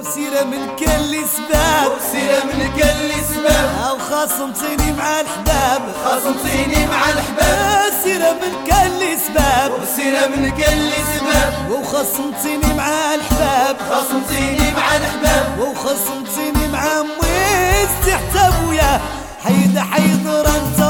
وسيرة من كل سباب وسيرة من كل سباب أو خاصمتيني مع الحباب. خاصم صيني مع الحباب. سيرة من كل سباب وسيرة من كل سباب وخاصم صيني مع الحباب. خاصم صيني مع الحباب. وخاصم صيني مع مويس تحسب وياه حيد حيد رنتو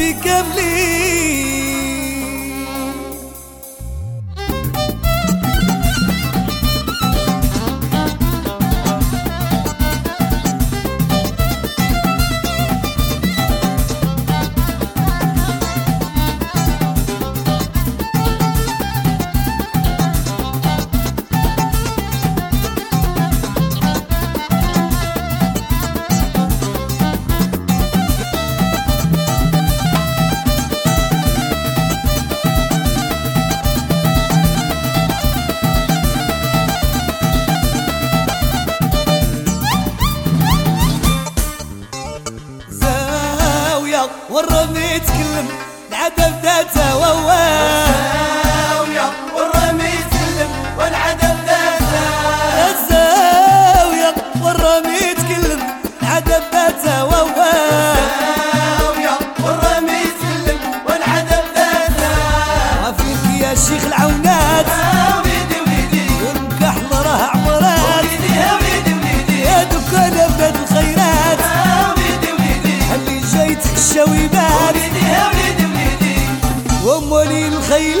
بكملي. والرمي يتكلم العدم ذاته وواه. الخيل.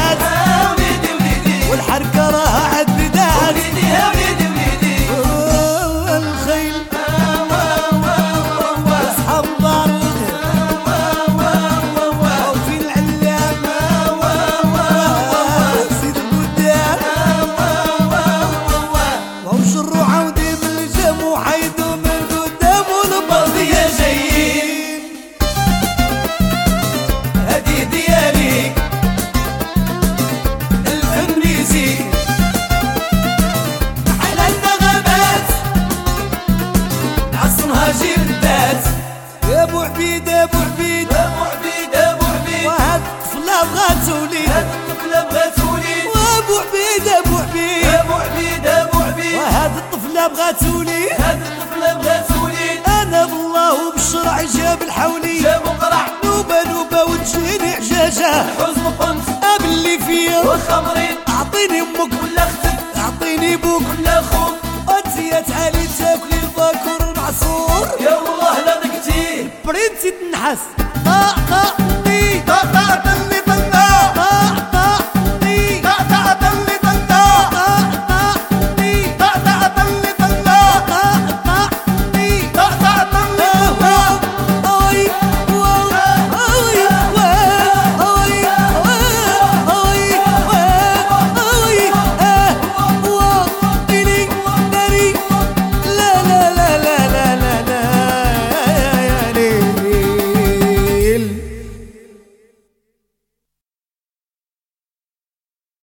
عبيد ابو عبيد ابو عبيد ابو عبيد وهاد الطفله بغات توليد هاد الطفله بغات توليد وابو عبيد ابو عبيد ابو عبيد ابو عبيد وهاد الطفلة بغات توليد هاد الطفلة بغات توليد أنا بالله وبالشرع جاب الحولي. جاب قرع نوبة نوبة وتجيني عجاجة. الحزن قمت قبل اللي فيا. واخا مريض أعطيني أمك. ولا أختك. أعطيني بوك ولا خوك الله لا ضقتيه